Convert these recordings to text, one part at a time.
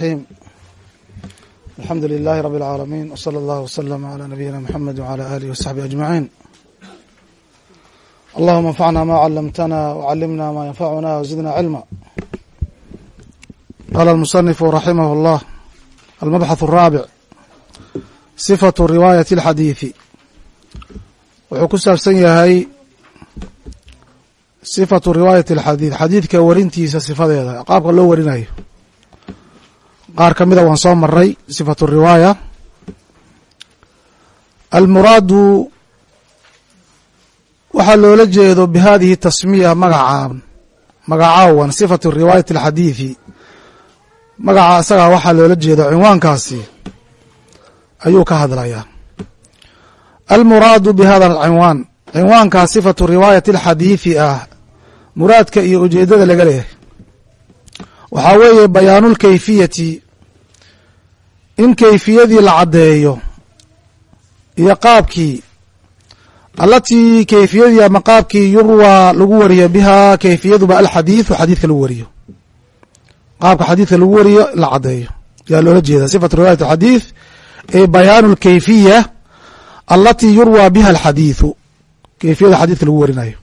الرحيم الحمد لله رب العالمين وصلى الله وسلم على نبينا محمد وعلى آله وصحبه أجمعين اللهم انفعنا ما علمتنا وعلمنا ما ينفعنا وزدنا علما قال المصنف رحمه الله المبحث الرابع صفة رواية الحديث wuxuu ku saabsan yahay sifatu riwaayati alxadiid xadiidka warintiisa sifadeeda qaabka loo warinayo qaar ka mida waan soo maray sifatu riwaaya. Almuraadu waxaa loola jeedo bihadihi tasmiya magacaan magacaawan sifatu riwaayati alxadiidi magaca isagaa waxaa loola jeedo cinwaankaasi ayuu ka hadlayaa. Almuraadu bihada alcinwaan cinwaankaa sifatu riwaayati alxadiidi ah muraadka iyo ujeedada laga leeyahay. Waxaa weeye bayaanulkayfiyati in kayfiyadii la caddeeyo iyo qaabkii allatii kayfiyadii ama qaabkii yurwaa lagu wariyo bihaa kayfiyaduba alxadiidu xadiidka lagu wariyo. Qaabka xadiidka lagu wariyo la caddeeyo. Yaa loola jeeda sifatu riwaayat alxadiid ee bayaanu lkayfiya alatii yurwaa biha alxadiidu kayfiyada xadiidka lagu warinayo.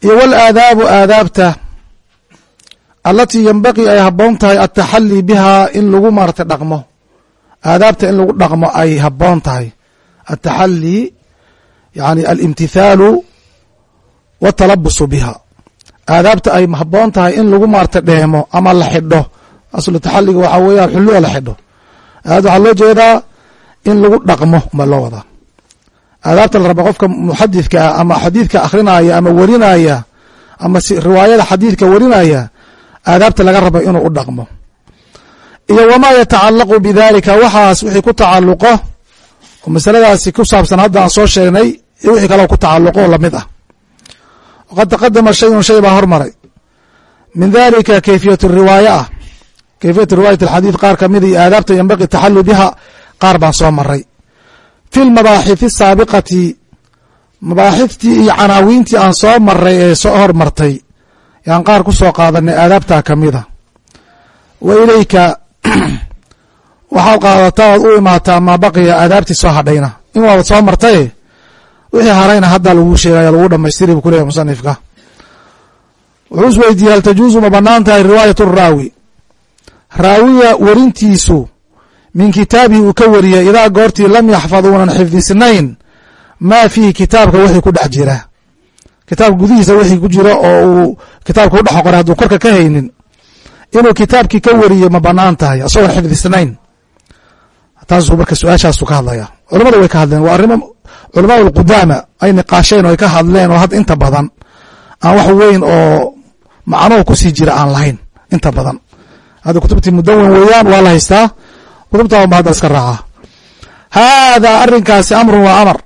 Iyo walaadaabu aadaabta alatii yenbaqii ay haboon tahay ataxalii bihaa in lagu maarata dhaqmo aadaabta in lagu dhaqmo ay haboon tahay. Ataxalii yani alimtithaalu watalabusu biha. Aadaabta ay haboon tahay in lagu maarata dheemo ama la xidho. Aslu taxaliga waxaa weeyaan xulluda la xidho. Aadaabta waxaa loo jeedaa in lagu dhaqmo baa loo wadaa aadaabta la raba qofka muxadidka ah ama xadiidka akhrinaya ama warinaya ama riwaayada xadiidka warinaya aadaabta laga raba inuu u dhaqmo iyo wamaa yatacalaqu bidalika waxaas wixii ku tacalluqo oo masaladaasi ku saabsan hadda aan soo sheegnay iyo wixii kaleo ku tacalluqo la mid ah. Waqad taqadama shayun shay baa hormaray. Min dalika kayfiyat riwaaya ah. Kayfiyat riwaayat alxadiid qaar kamida iyo aadaabta yenbaqi taxalu biha qaar baan soo maray fi lmabaaxith asaabiqati mabaaxithtii iyo canaawiintii aan soo maray ee soo hormartay yaan qaar ku soo qaadanay aadaabtaa ka mida wa ilayka waxaad qaadataa oad u imaataa maa baqiya aadaabtii soo hadhayna. In waabad soo martaye wixii harayna hadda laguu sheegaya lagu dhamaystiri bu kuleyahy musanifka. Wuxuu is weydiiyey hal tajuusu ma bannaan tahay riwaayat raawi. Raawiga werintiisu min kitaabihi uu ka wariyay idaa goortii lam yaxfad uunan xifdisnayn maa fiihi kitaabka wixii ku dhex jira. Kitaabka gudihiisa wixii ku jiro oo uu kitaabka u dhex qoray hadduu korka ka haynin inuu kitaabkii ka wariyo ma bannaan tahay asagoon xifdisnayn. Taasuu marka su'aashaasu ka hadlaya culamada way ka hadleen waa arrimo culamaa alqudaama ay niqaasheen oo ay ka hadleen oo hadda inta badan aan wax weyn oo macnuhu ku sii jira aan lahayn inta badan. Hadda kutubtii mudawan weeyaan waa la haystaa. Kutubta ba hadda iska raaca. Haadaa arrinkaasi amrun waa amar.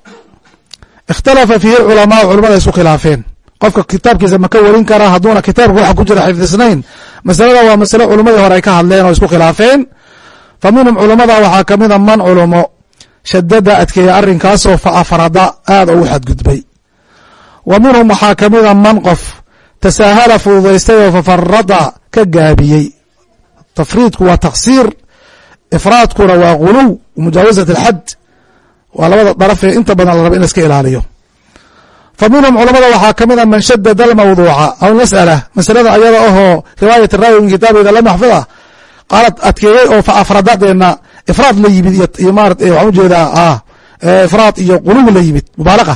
Ikhtalafa fiihi culamaau culamada isku khilaafeen. Qofka kitaabkiisa ma ka warin karaa hadduuna kitaabka waxa ku jira xifdisnayn masalada waa masale culamadii hore ay ka hadleen oo isku khilaafeen. Fa minhum culamada waxaa kamida man culumo shadada adkeeya arrinkaasoo fa afrada aada ugu xadgudbay. Wa minhum waxaa kamida man qof tasaahala fududaystay oo fafarada ka gaabiyey. Tafriidku waa taqsiir ifraadkuna waa guluw mujaawazat alxad waa labada darafee inta badan la raba in la iska ilaaliyo fa minhum culamada waxaa ka mid a man shadada almawduuca aw mas'ala masalada ayada ahoo riwaayat raawi min kitaabiga lam yaxfida qaalad adkeeyey oo fa afradadeena ifraad la yimid iyo marat waxaan u jeedaa ifraad iyo guluw la yimid mubaalaqa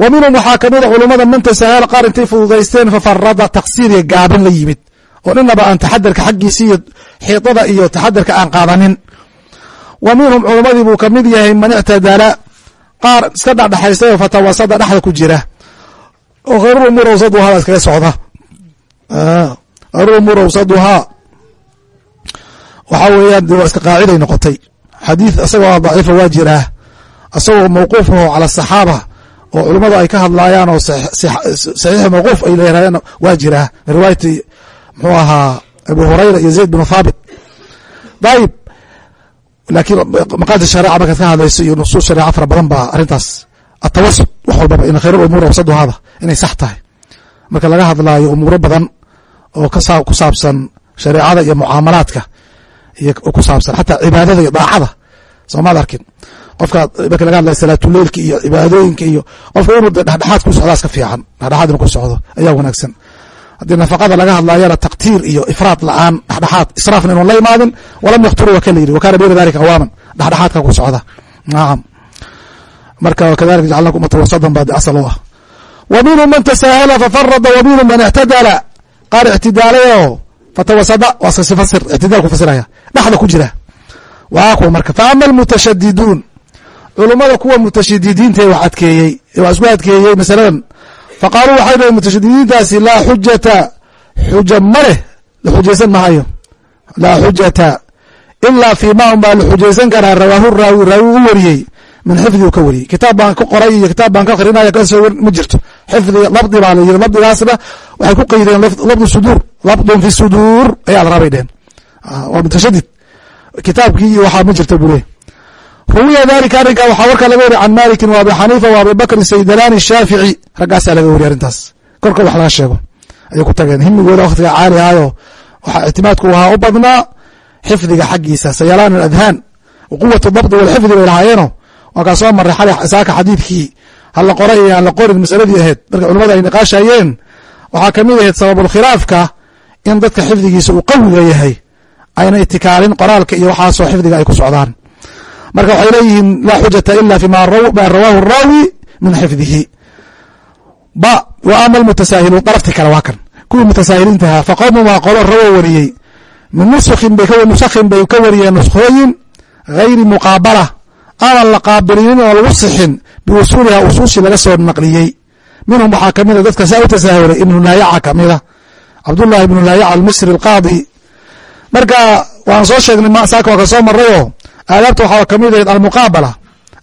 wa minhum waxaa kamida culamada man tasahala qaar intay fududaysteen fafarada taqsiir iyo gaabin la yimid oo dhinaba aan taxadarka xaggiisi iyo xiidada iyo taxadarka aan qaadanin. Wa minhum culamadii buu ka mid yahay man ictadala qaar iska dhexdhexaystay oo fatawasada dhexda ku jira. Oo khayrul umuur awsaduhaa iskaga socda. Khayrul umuur awsaduhaa waxaa weeyaan waa iska qaaciday noqotay. Xadiid isagoo daciifa waa jiraa isagoo mawquufaho cala asaxaaba oo culummadu ay ka hadlaayaan oo saxiix mawquuf ay leeyahayan waa jiraa riwaayati muxuu ahaa abu hurayra iyo zayd binu thaabit. Dayib laakiin maqaalta shareeca markaad ka hadlayso iyo nusuus shareeca fara badan baa arrintaas atawasut wax walbaba in khayr umuur awsadu hada inay sax tahay. Marka laga hadlaayo umuuro badan oo ku saabsan shareecada iyo mucaamalaadka iyo ku saabsan xataa cibaadada iyo daacada soomaad arkin. Qofka marka laga hadlaya salaatuleilka iyo cibaadooyinka iyo qofka inuu dhexdhexaad ku socdaa iska fiican. Dhexdhexaad inuu ku socdo ayaa wanaagsan haddii nafaqada laga hadlayana taktiir iyo ifraad la'aan dhexdhexaad israafna inuun la imaadin walam yakturu waa ka la yidhi wa kana bayna dalika qawaaman dhexdhexaadka ku socda. Nacam marka wakadalika jacalnakum ummatan wasadan baa asal u ah. Wa man tasaahala fafarada wa man ictadala qaar ictidaalayo fatawasada waa iska fasir ictidaalku fasiraya. Dhexda ku jira. Waa kuwa marka fa ama almutashadiduun culummada kuwa mutashadidiinta wax adkeeyey ee wax isku adkeeyey masaladan faqaaluu waxay dhaheen mutashadidiintaasi laa xujata xuja ma leh la xujaysan mahayo laa xujata ilaa fii ma un la xujaysan karaa rawaahu raawi raawi u wariyey min xifdi u ka wariyey kitaab baan ka qoray iyo kitaab baan ka akrinaya ka soo ma jirto xifdi labdi baa la yiri labdigaasna waxay ku qeydeen labdu suduur labdun fi suduur ayaad rabay dheheen waa mutashadid kitaabkii iyo waxaa ma jirta buu leey ruwiya dalika arrinka waxaa warkaa laga wariy can malikin wa abi wa abi bakr saydalani shaafici. Raggaasaa laga wariy arrintaas. Korka wax laga sheego. Ayay ku tageen himigooda waktiga caali ahaayo waxaa ictimaadku ahaa u badnaa xifdiga xaggiisa sayalaan aladhaan. Quwat dabdi walxifdi bay lahaayeeno. Waa kaa soo maray xali saaka xadiidkii. Hala qoray iyo aan la qorin masaladii ahayd. Marka culamada ay niqaashayeen waxaa ka mid ahayd sababulkhilaafka in dadka xifdigiisa uu qawiga yahay ayna itikaalin qoraalka iyo waxaasoo xifdiga ay ku socdaan marka waxay leeyihiin laa xujata ila fi ma rawaahu raawi min xifdihi. Ba wa ama almutasaahiluun darafti kale waa kan. Kuwii mutasaahiliintahaa faqowmun waa qolo rawo wariyey. Min nuskin bay nusakhin bay ka wariyeen nuskhooyin gayri muqaabala. Aanan la qaabilinin oo lagu sixin biusuuliha usuushii laga soo naqliyey. Minhum waxaa kamida dadka saa u tasaahulay ibnu laayaca kamida cabdullahi ibnu laayaca almisri alqaadi. Marka waan soo sheegnay saaka waa ka soo marayoo aadaabta waxaa ka mid ahayd almuqaabala.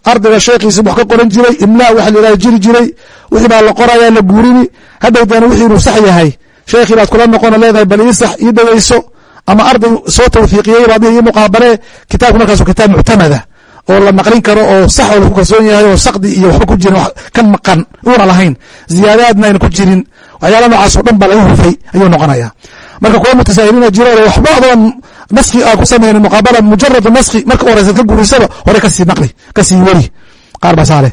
Ardayga sheekhiisa wax ka qoran jiray imlaa waxa layidhaha jiri jiray wixii baa la qoraya la guurini. Hadhowdana wixii inuu sax yahay sheekhii baad kula noqona leedahay bal ii sax ii dhegeyso ama arday soo tawfiiqiyey baad ii muqaabalee kitaabku markaas kitaab muctamada oo la naqlin karo oo sax oo lagu kalsoon yahay oo sakdi iyo waxba ku jirin ka maqan uuna lahayn. Ziyaadaadna ayna ku jirin. Waxyaala noocaas oo dhan baa laga hufay ayuu noqonaya marka kuwa mutasaahiliina jiro waxba adoon naski aa ku samaynin muqaabala mujarad naski marka horeysaad ka gurisaba hore ka sii naqli ka sii weri qaar baa saale.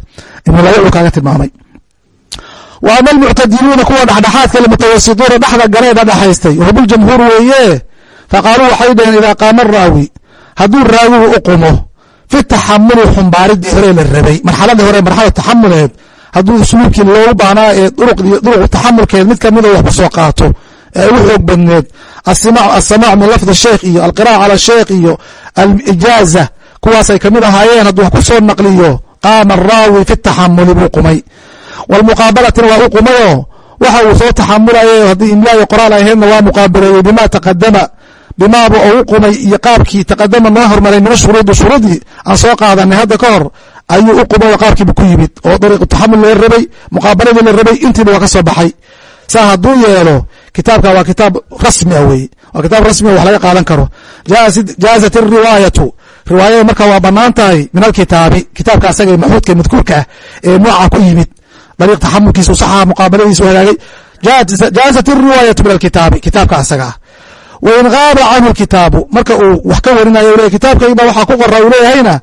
Ibnu layacu kaaga tilmaamay. Wa ama almuctadiluuna kuwa dhexdhexaadka lamutawasituuna dhexda galee dhadhexaystay wahum ljamhuur weeye. Faqaaluu waxay dhaheen idaa qaama raawi hadduu raawigu u qumo fi taxamuli xumbaaridii hore la rabay. Marxaladii hore marxalad taxamuleed hadduu usluubkii loogu baahnaa ee duruqu taxamulkeed mid kamida wax ku soo qaato ee ugu xoog badneed. Asamac min lafdi iyo alqira'a cala sheikh iyo alijaaza kuwaasay ka mid ahaayeen hadduu wax ku soo naqliyo qaama araawi fi taxamuli buu qumay. Walmuqaabalatina waa u qumayoo waxa uu soo taxamulayo haddii imlaayo qoraal ahaydna waa muqaabaleeyey bima taqadama bimaaba ou qumay iyo qaabkii taqadama noo hormaray mina shuruudi shuruudii aan soo qaadanay hadda ka hor ayuu u qumay oo qaabkiiba ku yimid oo dariiqu taxamul la rabay muqaabaladii la rabay intiiba waa ka soo baxay. Saa hadduu yeelo kitaabka waa kitaab rasmi a weye waa kitaab rasmi wax laga qaadan karo. Jaazat iriwaayatu riwaayada marka waa bannaan tahay min alkitaabi. Kitaabka asaga maxuudka madkuurka ah ee nooca ku yimid. Dariiq taxamulkiisu saxa muqaabaladiisu hagaagay jaazat iriwaayatu min alkitaabi. Kitaabka asaga ah. Wain qaaba canhu kitaabu. Marka uu wax ka warinayo le kitaabkayba waxaa ku qora uu leeyahayna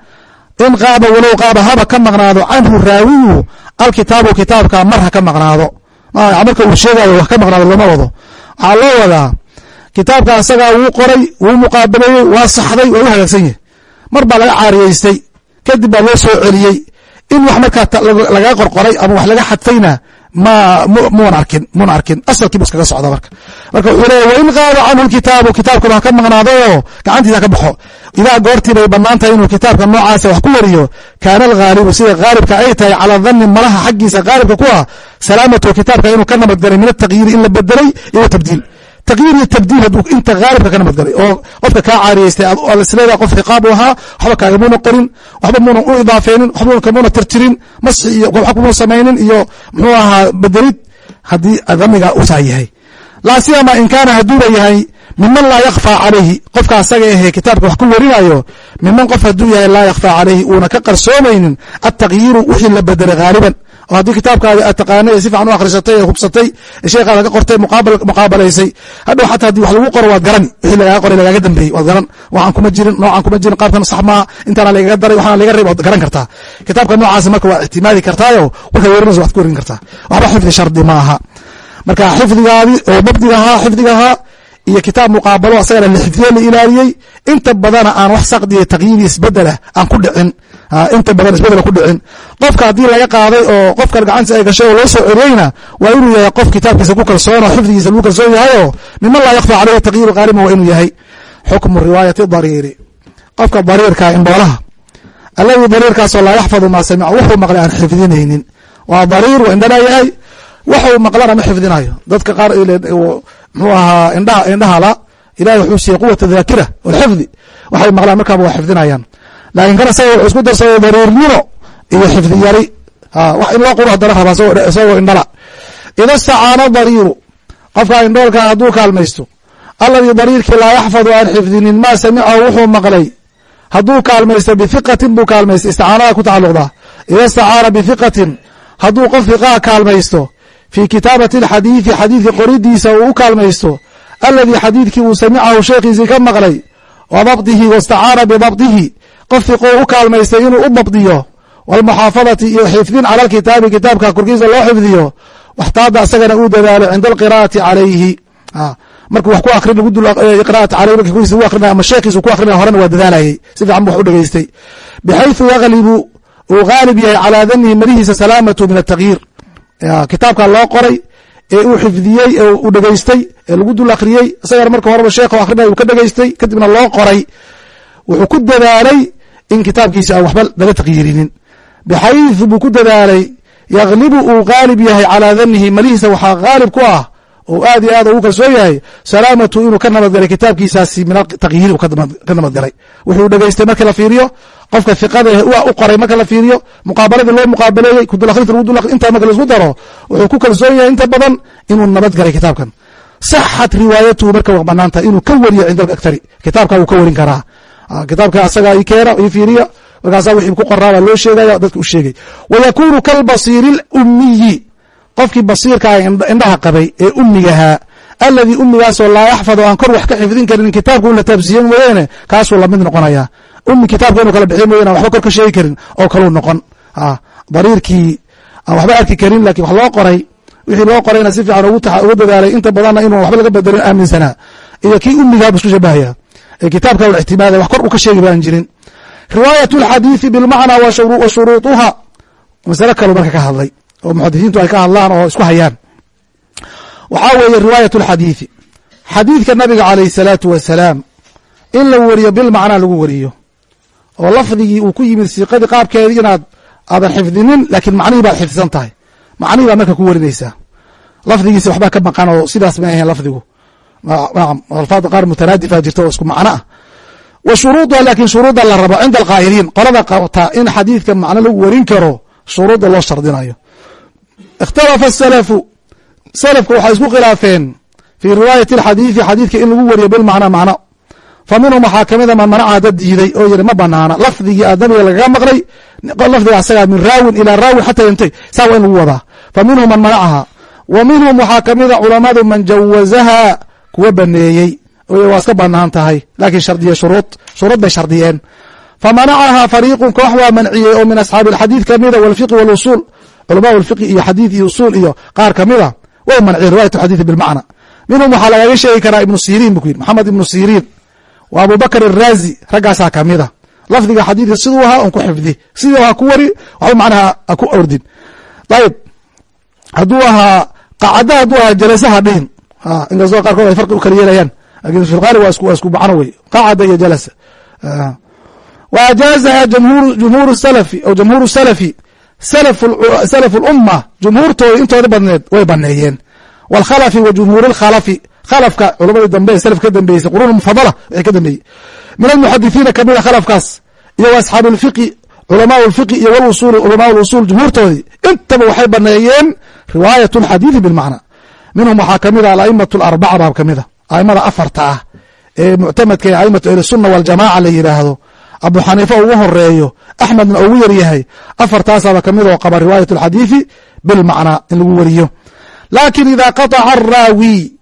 in qaaba walow qaaba haba ka maqnaado canhu raawiyu alkitaabu kitaabka mar ha ka maqnaado marka uu sheegayo wax ka maqnaado lama wado. Waxaa loo wadaa kitaabka asagaa wuu qoray wuu muqaabaleeyey waa saxday waa u hagaagsan yahay. Mar baa laga caariyeystay kadib baa loo soo celiyey. In wax markaa laga qorqoray ama wax laga xadfayna ma muuna arkin muuna arkin. Asalkii iskaga socda marka. Marka wuxuu leeya wain qaaba canhu kitaabu kitaabkuna ha ka maqnaadayoo gacantiisa ka baxo. Idaa goortii bay bannaan inuu kitaabka noocaasa wax ku wariyo. Kaana alghaalibu sida haalibka ay tahay calaa dhanni malaha xaggiisa haalibka ku ah salaamatu kitaabka inuu ka nabadgalay min ataqyiiri in la bedelay iyo tabdiil taqyiir iyo tabdiil hadduu inta haalibka ka nabadgalay oo qofka kaa caariyeystay aad isleedaha qof ciqaab u ahaa waxba kaagamuuna qorin waxba muuna u idaafeynin waxba kamuuna tirtirin masxi iyo waxba kumuna samaynin iyo muxuu ahaa bedelid haddii damiga usaa yahay laa siyama in kaana hadduuba yahay miman laa yakfaa calayhi qofka asaga ahee kitaabka wax ku warinayo miman qof hadduu yahay laa yakfaa calayhi uuna ka qarsoomaynin ataqyiiru wixii la bedelay haaliban oo haddii kitaabkaadi aad taqaanay ee si fiican u akhrisatay ee hubsatay ee sheekhaada ka qortay muqaabalaysay hadhow xataa haddii wax lagu qoro waad garan. Wixii lagaaga qoray lagaaga dambeeyey waad garan. Waxaan kuma jirin noocaan kuma jirin qaabkan sax maaha intaana lagaga daray waxaana laga reeb waad garan kartaa. Kitaabka noocaasi marka waa ictimaadi kartaayo markaad werinayso waad ku werin kartaa. Waxba xifdi shardi ma aha. Marka xifdigaadi oo mabdigahaa xifdigahaa iyo kitaab muqaabalo asagana la xifdiye la ilaaliyey inta badana aan wax saqdiya taqyiiri isbedelah aan ku dhicin inta badan isbedela ku dhicin. Qofka haddii laga qaaday oo qofkan gacantiisa ay gashay oo loo soo celiyeyna waa inuu yahay qof kitaabkiisa ku kalsoon oo xifdigiisa lagu kalsoon yahay oo miman laa yakfa caleyhi taqyiiru qaaliman waa inuu yahay. Xukmu riwaayati dariiri. Qofka dariirka imboolaha alladii dariirkaasoo laa yaxfadu maa samica wuxuu maqlay aan xifdinaynin. Waa dariir waa indhana yahay waxuu maqlana ma xifdinayo dadka qaar muxuu ahaa indhaha indhahala ilahay wuxuu siiyey quwata daakira walxifdi waxay maqlaan markaaba waa xifdinayaan laakiin isaga wuxuu isku darsaday dariirnimo iyo xifdi yari wax in loo quro haddana rabaa isagoo indhala. Ida istacaana dariiru qofka indhoolka hadduu kaalmaysto alladii dariirkii laa yaxfadu aan xifdinin maa samicahu wuxuu maqlay. Hadduu kaalmaysto bihiqatin buu kaalmaystay isticaanada ku tacalluqdaa ida istacaana bihiqatin hadduu qof hiqaha kaalmaysto fii kitaabati alxadiidi xadiidka qoridiisa uu u kaalmaysto aladii xadiidkii uu samicahu sheekhiisii ka maqlay wa dabdihi wastacaana bidabdihi qof hiqou u kaalmaystay inuu u dabdiyo walmuxaafadati iyo xifdin cala alkitaabi kitaabka korkiisa loo xifdiyo waxtaada asagana uu dadaalo cinda alqiraa'ati calayhi. Markuu wax ku akrin qiraati aleyh marki korkiisa u akrinay ama sheekhiisa ku akrinaya horena waa dadaalayay. Si fiican bu wax u dhegeystay bixayثu yaglibu uu gaalib yahay calaa danihi marihiisa salaamatu min atagyiir kitaabka loo qoray ee uu xifdiyey ee uu dhegeystay ee lagu dul akhriyey isagana marka horeba sheekhu akrinaya uu ka dhegeystay kadibna loo qoray. Wuxuu ku dadaalay in kitaabkiisa aan waxba laga taqyiirinin bixayثu buu ku dadaalay yaglibu uu gaalib yahay calaa danihi malihiisa waxaa gaalib ku ah oo aad iyo aad ugu kalsoon yahay salaamatu inuu ka nabadgalay kitaabkiisaasi min ataqyiiri ka nabadgalay wuxuu dhegeystay marka la fiiriyo qofka hiqada u qoray marka la fiiriyo muqaabaladii loo muqaabaleeyey intaa marka la isku daro wuxuu ku kalsoon yahay inta badan inuu nabadgalay kitaabkan. Saxat riwaayatuhu marka waa bannaan tahay inuu ka weriyo cinda alaktari kitaabka wuu ka werin karaa kitaabka asaga i keena ii fiiriya. Markaasa wixii ku qoraa baa loo sheegaya dadka u sheegay. Wa yakunu kalbasiiri lummiyi qofkii basiirkaa indhaha qabay ee ummigahaa aladii ummigaasoo laa yaxfadu aan kor wax ka xifdin karin kitaabka un la taabsiiyen mooyaane kaasuu la mid noqonaya. Ummi kitaabka inuu kala bixiy mooyane waxba kor ka sheegi karin oo kaluu noqon. Dariirkii aan waxba arki karin laakiin wax loo qoray wixii loo qorayna si fiican uga dadaalay inta badanna inuu waxba laga bedelin aaminsanaa iyo kii ummigaa bu isku shabahaya kitaabka ul ictimaada wax kor u ka sheegi ba aan jirin riwaayat اlxadiiثi bilmacnaa wa shuruuطuha masale kalu marka ka hadlay oo muxadisiintu ay ka hadlaan oo isku hayaan waxaa weeye riwaayat اlxadiiثi xadiidka nabiga calayh الsalaatu wasalaam in la weriyo bilmacnaa lagu weriyo oo lafdigii uu ku yimid siiqadii qaabkeedii inaad aadan xifdinin laakiin macnihii baad xifdisan tahay macnihii baad marka ku werinaysaa lafdigiisa waxbaa ka maqan oo sidaas may ahayn lafdigu nacam alfaada qaar mutanaadifa jirta oo isku macno ah. Wa shuruuduha laakiin shuruudda la rabo cinda alqaa'iliin qolada qabtaa in xadiidka macno lagu werin karo shuruudda loo shardinayo. Ikhtalafa asalafu salafku waxay isku khilaafeen fii riwaayati alxadiidi xadiidka in lagu weriyo bilmacna macno fa minhum waxaa kamida man manaca dad diiday oo yiri ma banaana lafdigii aad nabiga lagaga maqlay lafdiga asagaa min raawin ilaa raawin xataa yantay saa waa in lagu wadaa. Fa minhum man manacaha wa minhum waxaa kamida culamadu man jawazaha kuwa baneeyey. Waa iska bannaan tahay. Laakiin shardiye shuruud shuruud bay shardiyeen. Famanacaha fariiqun koox waa manciyey oo min asxaabi alxadiid kamida walfiqi walusuul culamaa lfiqi iyo xadiid iyo usuul iyo qaar kamida way manciyeen riwayat xadiidi bilmacna minhum waxaa lagaga sheegi karaa ibnu siriin bu ku yidhi maxamed ibnu siriin. Wa abu bakr araazi raggaasaa kamida lafdiga xadiidka siduu ahaa on ku xifdi. Siduu ahaa ku wari waxba macnaha ha ku ordin ayib hadduu ahaa qacada hadduu ahaa jalasaha dhihin inkastoo qaarkood ay farqi u kala yeelayaan lakin fi lqaalib waa isku macno wey qacada iyo jalasa wa ajaazaha jumhuur salafi o jamhuur salafi salaf lumma jumhuurtooda intooda badneed way baneeyeen wاlkhalafi wa jumhuur اlkhalafi khalafka culamadii dambe salaf ka dambeysay quruun mufadala wixii ka dambeeyey min almuxadithiina kamida khalafkaas iyo wa asxaabi اlfiqi culamaa اlfiqi iyo wlusul culamaa اlusul jumhuurtoodii intaba waxay baneeyeen riwaayat اlxadiidi bilmacna minhum waxaa kamida alaimaة اlarbaca baa kamida aimada afarta ah ee muctamadka ee aimatu ahlisunna waljamaca la yidhaahdo abu xaniifa ugu horeeyo axmedna ugu yaryahay afartaasaaba ka mid oo qaba riwaayat alxadiidi bilmacnaa in lagu weriyo laakin ida qataca araawi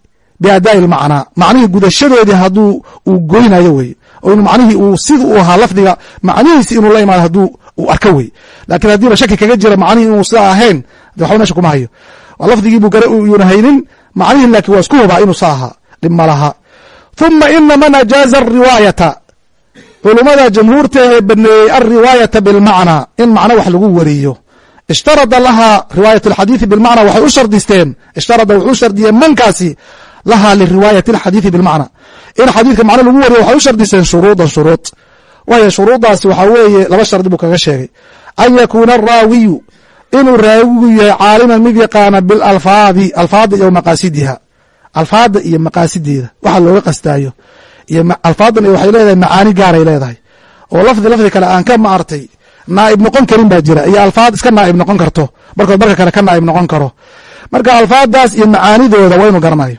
biadaa'i lmacnaa macnihii gudashadeedii hadduu uu goynayo weye oo macnihii uu sida uu ahaa lafdiga macnihiisi inuu la imaado hadduu uu arko wey. Lakin haddiiba shaki kaga jira macnihii inuu sida ahayn de waxba meesha kuma hayo lafdigiibuu gare yuuna haynin macnihi laakiin waa isku hubaa inuu sa ahaa dhib ma uma ina man ajaaza ariwaayata culumada jamhuurta ee baneeyey alriwaayata bilmacnaa in macno wax lagu wariyo. Ishtarada lahaa riwaayat alxadiidi bilmacna waxay u shardisteen. Ishtarada wuxuu shardiyeen mankaasi lahaa liriwaayati alxadiidi bilmacna. In xadiidka macno lagu wariyo waxay u shardiseen shuruudan shuruud. Waayo shuruudaasi waxaa weeye laba shardi buu kaga sheegay. An yakuuna araawiyu inuu raawigu yahay caaliman mid yaqaana bilalfaadi alfaada iyo maqaasidiha. Alfaada iyo maqaasideeda waxa looga qastaayo. Iyo alfaadan waxay leedahay macaani gaaray leedahay. Oo lafdi lafdi kale aan ka maartay naaib noqon karin baa jira. Iyo alfaad iska naaib noqon karto. Markood marka kale ka naaib noqon karo. Marka alfaadaas iyo macaanidooda waa inu garanayo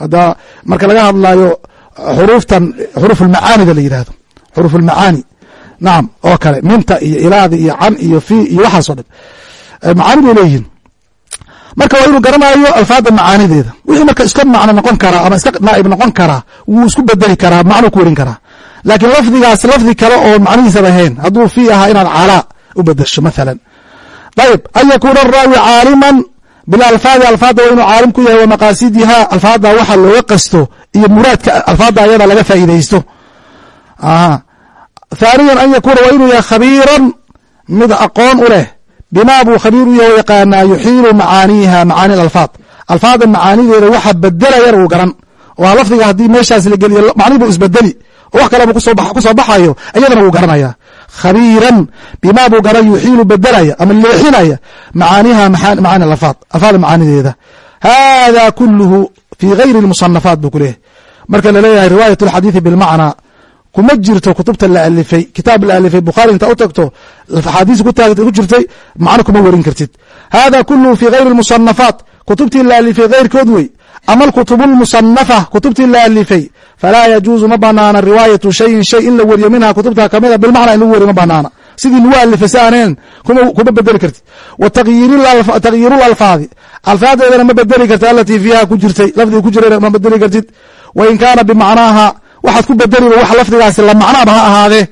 hadda marka laga hadlayo xuruuftan xuruuf ulmacaanida la yidhahdo xuruuf ulmacaani nacam oo kale minta iyo ilaada iyo can iyo fi iyo waxaas o dhan macaani bay leeyihiin. Marka waa inuu garanayo alfaada macaanideeda. Wixii marka iska macno noqon karaa ama iska naaib noqon karaa wuu isku bedeli karaa macnuu ku werin karaa. Laakiin lafdigaas lafdi kale oo macnihiisaba ahayn hadduu fi ahaa inaad calaa u bedesho mathalan. Ayib an yakuuna araawi caaliman bilalfaadi alfaada waa inuu caalim ku yahay wa maqaasidiha alfaada waxa looga qasto iyo muraadka alfaada ayada laga faa'iidaysto thaaniyan an yakuuna waa inuu yahay khabiiran mid aqoon u leh bimaa buu khabiir u yahay oo yaqaanaa yuxiilu macaaniiha macaani alfaad. Alfaadda macaanideeda waxa bedelayana uu garan. Waa lafdiga haddii meeshaas la geliyo macnihi buu isbedeli oo wax kaleba ku soo baxayo iyadana wuu garanaya. Khabiiran bimaa buu garan yuxiilu bedelaya ama leexinaya macaaniha macaani alfaad alfaadda macaanideeda. Haadaa kuluhu fii gayri lmusanafaat buu ku leeyahay. Marka la leeyahay riwaayat alxadiidi bilmacnaa kuma jirto kutubta la alifay kitaab la alifay bukhaari inta u tagto axaadiis ku jirtay macno kuma werin kartid. Hada kuluhu fi gayri اlmusanafaat kutubtii la alifay keyrkood wey. Ama alkutub اlmusanafa kutubtii la alifay. Falaa yajuuzu ma banaana riwaayatu shayin shay in la weriyo minha kutubta kamida bilmacna in lagu weriyo ma banaana. Sidii lagu alifay si aaneen kuma bedeli kartid. Wa takyiiru lalfaadi alfaadeedana ma bedeli kartid alatii fiiha ku jirtay lafdiga ku jirayna ma bedeli kartid. Wain kaana bimacnaaha waxaad ku bedeliba wax lafdigaasi la macnaaba ha ahaadee.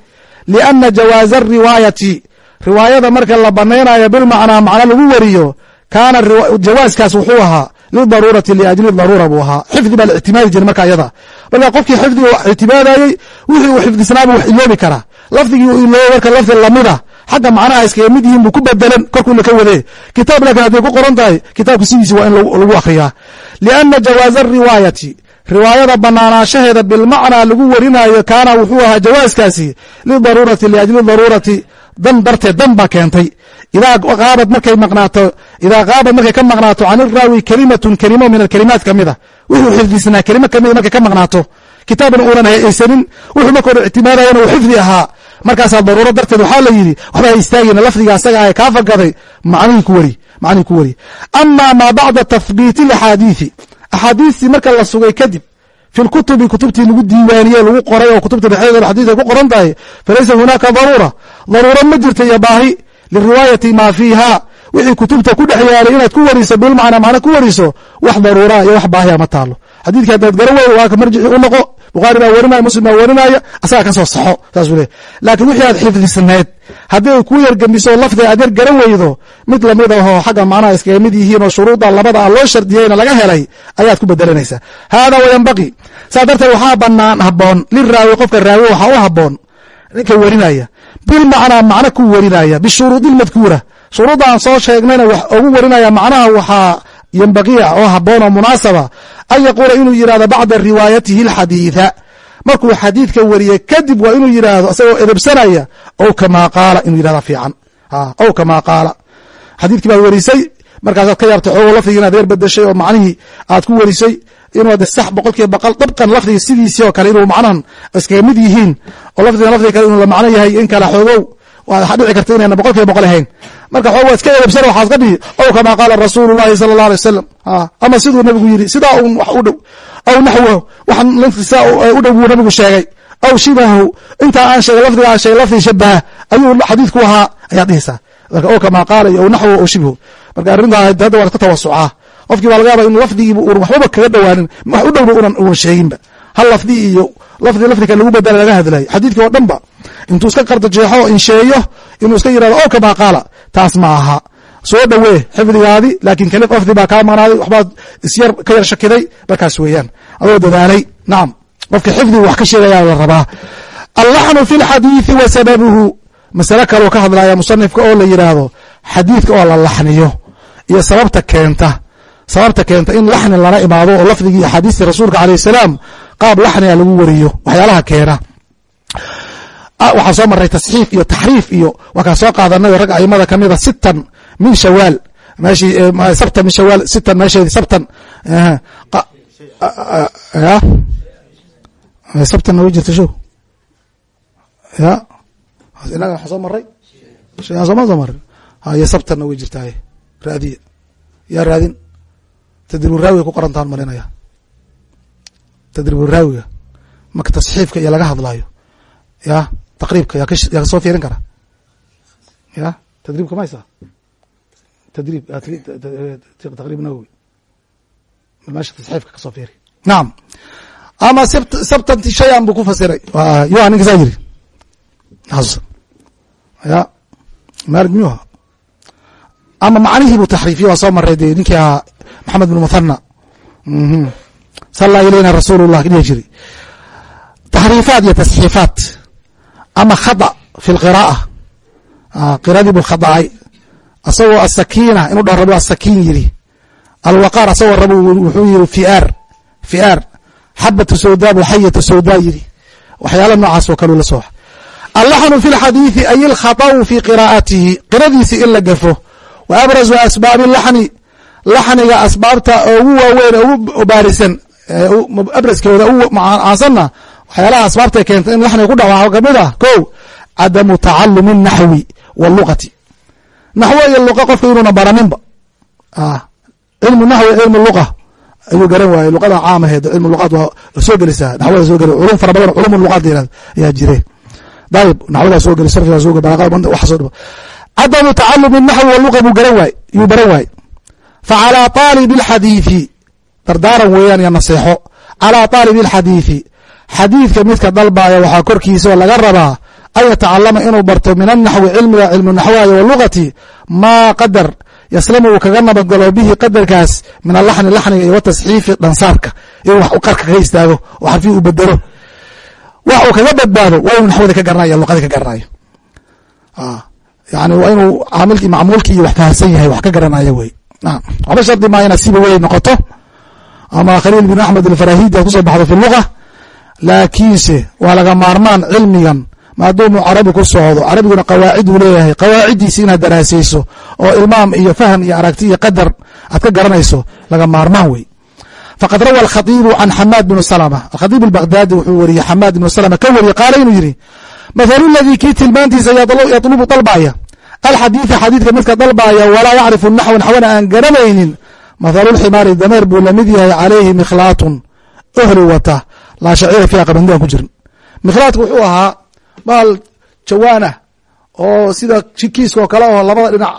Liana jawaaza ariwaayati riwaayada marka la banaynayo bilmacnaa macno lagu weriyo kaana jawaaskaas wuxuu ahaa lidaruurati liajli daruura buu ahaa. Xifdi baa la ictimaadi jiray marka iyada marka qofkii xifdiga ictimaadayey wixii uu xifdisnaaba wax iloobi karaa. Lafdigii uu iloobo marka lafdi lamida xagga macnaha iskaga mid yihiin buu ku bedelan korkuuna ka wadee. Kitaab laakiin hadday ku qoran tahay kitaabka sidiisi waa in lagu akhriyaa. Liana jawaaza ariwaayati riwaayada banaanaashaheeda bilmacnaa lagu werinayo kaana wuxuu ahaa jawaaskaasi lidaruurati liajli daruurati dan darteed dan baa keentay. Idaa qaabad markay maqnaato idaa qaabad markay ka maqnaato can iraawi kelimatun kelimo min alkelimaat kamida wuxuu xifdisnaa kelimo kamida markay ka maqnaato. Kitaabna uunan haysanin wuxuu marka hore ictimaadayana uu xifdi ahaa. Markaasaa daruuro darteed waxaa la yidhi waxba ha istaagina lafdiga asaga ah kaa fagaday macnihii ku weri macnihii ku weri ama maa bacda tathbiiti alaxaadiisi axaadiistii marka la sugay kadib fi lkutubi kutubtii lagu diiwaaniyey lagu qoray oo kutubta dhexdeeda xadiis ay ku qoran tahay falaysa hunaaka daruura. Daruuro ma jirta iyo baahi liriwaayati maa fiiha. Wixii kutubta ku dhex yaalay inaad ku wariso bilmacnaa macna ku wariso wax daruuraa iyo wax baahiya ma taalo xadiidkii haddaad garan weydo waa ka marjici u noqo bukhaari baa warinaya muslim baa warinaya asagaa ka soo saxo saasuu leey laakiin wixii aad xifdisnayd haddii ay kuu lafdiga aad yar garan weydo mid la mid ahoo xagga macnaha iskaga mid yihiin oo shuruudda labada a loo shardiyeyna laga helay ayaad ku bedelanaysaa hada wayanbaqi saa darteed waxaa banaan haboon liraawi qofka raawi waxaa u haboon ninka werinaya bilmacnaa macno ku werinaya bishuruudi lmadkuura shuruudda aan soo sheegnayna wax ugu werinaya macnaha waxaa yembaqiya oo haboon oo munaasaba an yaquula inuu yidhahdo bacda riwaayatihi alxadiida. Markuu xadiidka weriye kadib waa inuu yidhaahdo isagoo edebsanaya ow kamaa qaala inuu yidhahda fiican. Ow kamaa qaala. Xadiidkii baad werisay markaasaad ka yaabtay xoogo lafdigii inaad yar bedeshay oo macnihii aad ku werisay inuu sax boqol kiiba dabqan lafdiga sidiisii oo kale inuu macnahan iskaga mid yihiin oo lafdigan lafdiga kale inuu la macno yahay in kala xoogow waxaa dhici karta inayna boqol boqol ahayn marka waa iska edebsan waxaad ka dhihi ow kamaa qaala rasuulu llahi sala allah alay wasalam ama siduu nabigu yidhi sidaa un wax u dhow aw naxwo wax linkiisa u dhow buu nabigu sheegay. Aw shibahu intaa aan sheegay lafdiga aan sheegay lafdi shabaha ayuu xadiidku ahaa. Ayaad dhihaysaa marka o kamaa qaala iyo naxwu o shibhu marka arrintaa hadda waa ka tawasucaa. Qofkii baa laga yaaba in lafdigiiba uun waxbaba kaga dhowaanin wax u dhowba unan unan sheeginba hal lafdi iyo lafdi lafdika lagu bedela laga hadlayo xadiidkii oo dhan ba intuu iska qardo jeexo insheeyo inuu iska yiraahdo o kamaa qaala taas ma aha. Soo dhowee xifdigaadi laakiin keli lafdi baa kaa maqnaaday waxbaad isyar ka yar shakiday markaas weeyaan. Adoo dadaalay nacam qofka xifdigu wax ka sheegayaa la rabaa. Allaxnu fi lxadiidi wa sababuhu. Masale kaloo ka hadlaya musanifka oo la yidhaahdo xadiidka oo la laxniyo iyo sababta keenta. Sababta keenta in laxni lala imaado oo lafdigii axaadiistii rasuulka alayh salaam qaab laxniga lagu wariyo waxyaalaha keena waxaa soo maray tasxiif iyo taxriif iyo waa kaa soo qaadanay rag aimada kamida sitan min shawaal. Meeshii sabtan min shawaal sitan meesheedi sabtan. Sabtanna way jirta show ya? Inaga waxaa soo maray sooma soo marin hayo sabtanna way jirtaaye raadiya yaa raadin. Tadribu raawiga ku qorantaan marinaya tadribu raawiga. Marka tasxiifka iyo laga hadlaayo. Ya taqriibka yaa ka soo fiirin kara ya tadriibka maysa tadriib taqriib nawowi meesha tasxiifka ka soo fiiri. Nacam ama sabtanti shayan buu ku fasiray. Yuha ninka saa yiri ya maalig miyuha ama macnihii buu taxriifiye waa soo maray dee ninkii ahaa maxamed bin muthana sallaa ilayna rasuul llah jiri taxriifaat iyo tasxiifaat ama khada fi lqira'a qiradii buu khadacay asagoo asakiina inuu dhah rabo asakiin yiri alwaqaar asagoo rabo wuxuu yiri fiaar fiaar xabatu sawdaa buu xayatu sawdaa yiri waxyaala noocaas oo kaleu la soo allaxnu fi lxadiidi ay ilkhaطأu fi qiraa'atihi qiradiisi in la gafo. Wa abrazu asbaabi laxni laxniga asbaabta ugu waaweyn ugu baarisan abraskeeda ugu macaansanna waxyaalaha asbaabtay keentay in waxni ku dhawaaco ka mid ah? Ko cadamu tacalumi naxwi waluqati naxwo iyo luqa qofka inuuna baraninba. Ah, cilmu naxwi cilmu luqa. Ayuu garan waayey luqada caamaheed cilmu luqaad waa soo gelisaa naxwada soo geli culum fara badan culumu luqaad yirahd ayaa jireen dayib naxwadaa soo geli sarfigaa soo geli balaaqada wax soo dhibo. Cadamu tacalumi naxwi waluqa buu garan waaye yuu baran waaye fa calaa taalibi alxadiidi dardaaran weeyaan iyo naseexo. Calaa taalibi alxadiidi xadiidka midka dalbaaya waxaa korkiisa laga rabaa an yatacalama inuu barto min annaxwi cilmiga cilmu naxwaaya waluqati maa qadar yaslamu uu kaga nabadgalo bihi qadarkaas min alaxni laxniga iyo watasxiifi dhansaarka inuu wax qarka kaga istaago oo xarfii uu bedelo wax uu kaga badbaado waa inuu naxwada ka garanayo luqadii ka garanayo. Yani waa inuu caamilkii macmuulkii iyo wax fahamsan yahay wax ka garanayo wey. Waxba shardi maa inaad siba wey noqoto. Ama khaliil bin axmed alfarahidi aad ku soo baxdo fi luga laakiinse waa laga maarmaan cilmigan. Maadaamuu carabi ku socdo. Carabiguna qawaacid uu leeyahay. Qawaaciddiisi inaad daraasayso oo ilmaam iyo fahm iyo aragti iyo qadar aad ka garanayso laga maarmaan wey. Faqad rawa alkhadiibu can xamaad bn slma alkhadiib albaghdadi wuxuu wariyey xamaad ibnu slma ka wariyey qaala inuu yidhi mathalu ladii kii tilmaantiisa yatlubu dalbaya alxadiida xadiidka midka dalbaya walaa yacrifu naxwa naxwana aan garanaynin. Mathalu lximaari dameer buu la mid yahay calayhi mikhlaatun ohli wata laa shacira fiiha ku jirin. Mikhlaatku wuxuu ahaa baal jawaanah oo sida kiiska oo kale oo labada dhinac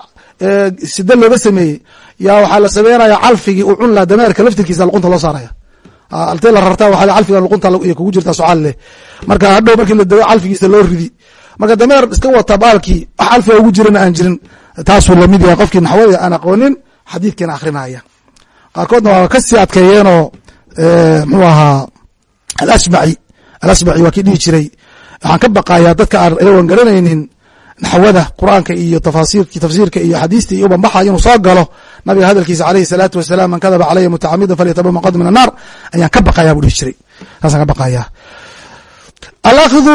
sida looga sameeyey yaa waxaa la sameynaya calfigii uu cun laha dameerka laftirkiisa luqunta loo saaraya. Altee la rartaa waa calfiga luqunta kugu jirta socaal leh. Marka hadhow markii la dago calfigiisa loo ridi. Marka dameer iska wata baalkii wax calfiga ugu jirana aan jirin taasuu la mid yahay qofkii naxwada aan aqoonin xadiidkiina akrinaya qaarkoodna waa ka sii adkeeyeenoo mxuu ahaa alasmaci alasmaci waa kii dhihi jiray. Waxaan ka baqayaa dadka aan ayagoon garanaynin naxwada qur'aanka iyo tafsiirka iyo xadiista iyo ubanbaxa inuu soo galo. Nabiga hadalkiisa alayhi salaatu wasalaam man kadaba calaya mutacamidan falyataba maqad min annaar ayaan ka baqaya buu dhihi jiray. Saasaan ka baqaya alakdu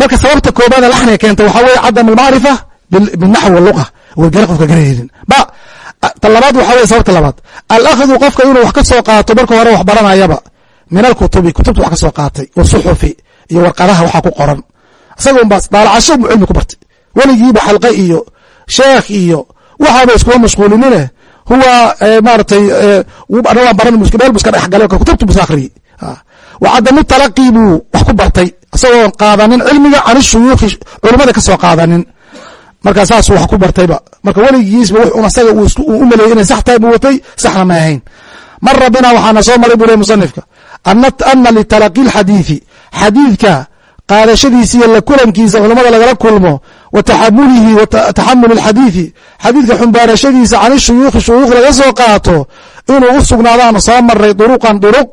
marka sababta koobaada laxniga keenta waxaa weye cadam almacrifa binaxwi waluqa wargale qofka garanaynin. Ba ta labaad waxaa weye sababta labaad. Alakdu qofka inuu wax ka soo qaato marka hore wax baranayaba min alkutubi kutubta wax ka soo qaatay wasuxufi iyo warqadaha waxaa ku qoran. Isaga un baa daalacasho cilmi ku bartay. Weligiiba xalqe iyo sheekh iyo waxaaba iskuma mashquulinine huwa maaratay waan baran meel bu iska dhexgale kutubtu busa akhriyey. Wa cadamu talaqii buu wax ku bartay isagoon qaadanin cilmiga can shuyuukhi culimmada ka soo qaadanin. Markaa saasuu wax ku bartayba marka weligiisba wuxuun asaga uu u maleeyey inay sax tahay buu watay saxna ma ahayn. Mara bina waxaana soo maray buu le musanifka ana litalaqi lxadiidi xadiidka qaadashadiisa iyo la kulankiisa culamada lagala kulmo wa taxamulihi wa taxamul اlxadiidi xadiidka xumbaarashadiisa can shuyuukhi shuyuukh laga soo qaato inuu u sugnaadaan soo maray duruqan duruq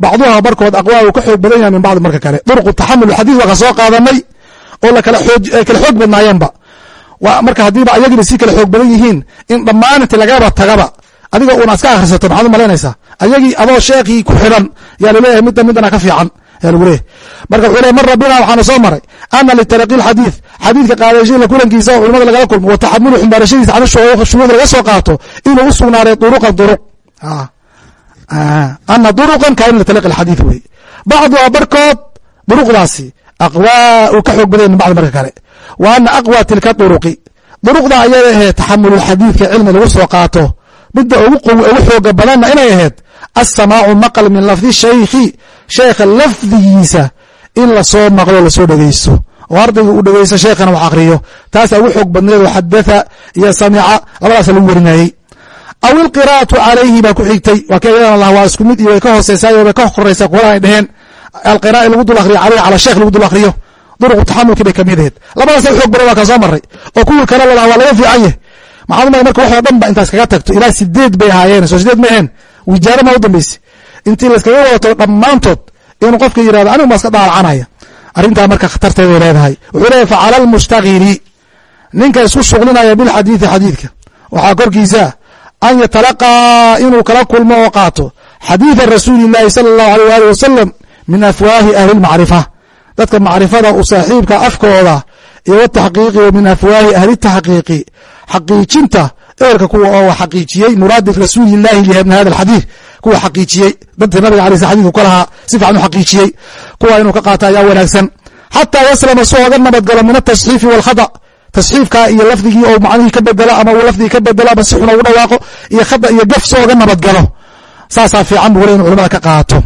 bacduha barkood aqwaa uu ka xoog badan yahay min bacdi marka kale. Duruqu taxamul xadiid waa ka soo qaadanay oo lakala kala xoog badnaayeenba marka haddiiba ayagiiba si kala xoog badan yihiin in dhammaan lagaba tagaba adiga uuna iska akhrisato maxaad u malaynaysaa ayagii adoo sheekii ku xidhan yaa la leeyahay midda midana ka fiican yaa lagu leeyahy marka wuxuu leey mar rabbina waxaana soo maray ana litaraqi lxadiid xadiidka qaadashada kulankiisa oo culimada lagala kulmo wa taxamuli xumbaarashadiisa can shuyuuda laga soo qaato inuu u sugnaaday duruqan duruq ana duruqan kaana litalaqi alxadiid wey bacduha barkood duruqdaasi aqwaa uu ka xoog badanya min bacdi marka kale. Wa ana aqwa tilka duruqi duruqda ayada ahee taxamululxadiidka cilmi lagu soo qaato midda ugu xooga badanna inay ahayd assamaacu maqal min lafdi shaykhi sheekha lafdigiisa in la soo maqlo la soo dhegeysto oo ardayga uu dhegeysto sheekhana wax akriyo taasaa ugu xoog badneed oo xadatha iyo samica labadaasa lagu warinayey. Aw ilqiraa'atu calayhi baa ku xigtay. Waa ka iyadan lah waa isku mid iyo way ka hooseysaay way ka koraysaa qolada ay dheheen alqira'a lagu dul akriyo caleyhi cala sheekh lagu dul akriyo duruqu taxamulkii bay ka mid ahayd. Labadaasa xoog badan waa kaa soo maray oo kuwii kale lalaha waa laga fiican yahy maxaad umala marka waxoo dhan ba intaas kaga tagto? Ilaa sideed bay ahaayeen. Soo sideed ma aheen wijaaro maa u dambayse intii layskaga wadato dhammaantood inuu qofka yiraahdo anigu maa iska arrintaa marka khatarteeday leedahay. Wuxuu leeyahy facala almushtagili ninka isku shuqlinaya bilxadiidi xadiidka. Waxaa korkiisa an yatalaqaa inuu kala kulmo oo qaato xadiida rasuuli sala allahu aleyh waalih wasalam min afwaahi ahli lmacrifa. Dadka macrifada u saaxiibka afkooda iyo wataxqiiqi wa min afwaahi ahli taxqiiqi xaqiijinta eerka kuwa oo xaqiijiyey muraadi rasuuli llahi min hada alxadiid kuwa xaqiijiyey dadka nabiga alay sl xadidku ka lahaa si fiican u xaqiijiyey kuwa inuu ka qaato ayaa wanaagsan. Xataa yaslama soo oga nabadgalo min atasxiifi walkhada tasxiifka iyo lafdigii oo macnihii ka bedelo ama uu lafdigii ka bedelo ama si xun ugu dhawaaqo iyo khada iyo gaf soo oga nabadgalo. Saasaa fiican bu wale inu culamada ka qaato.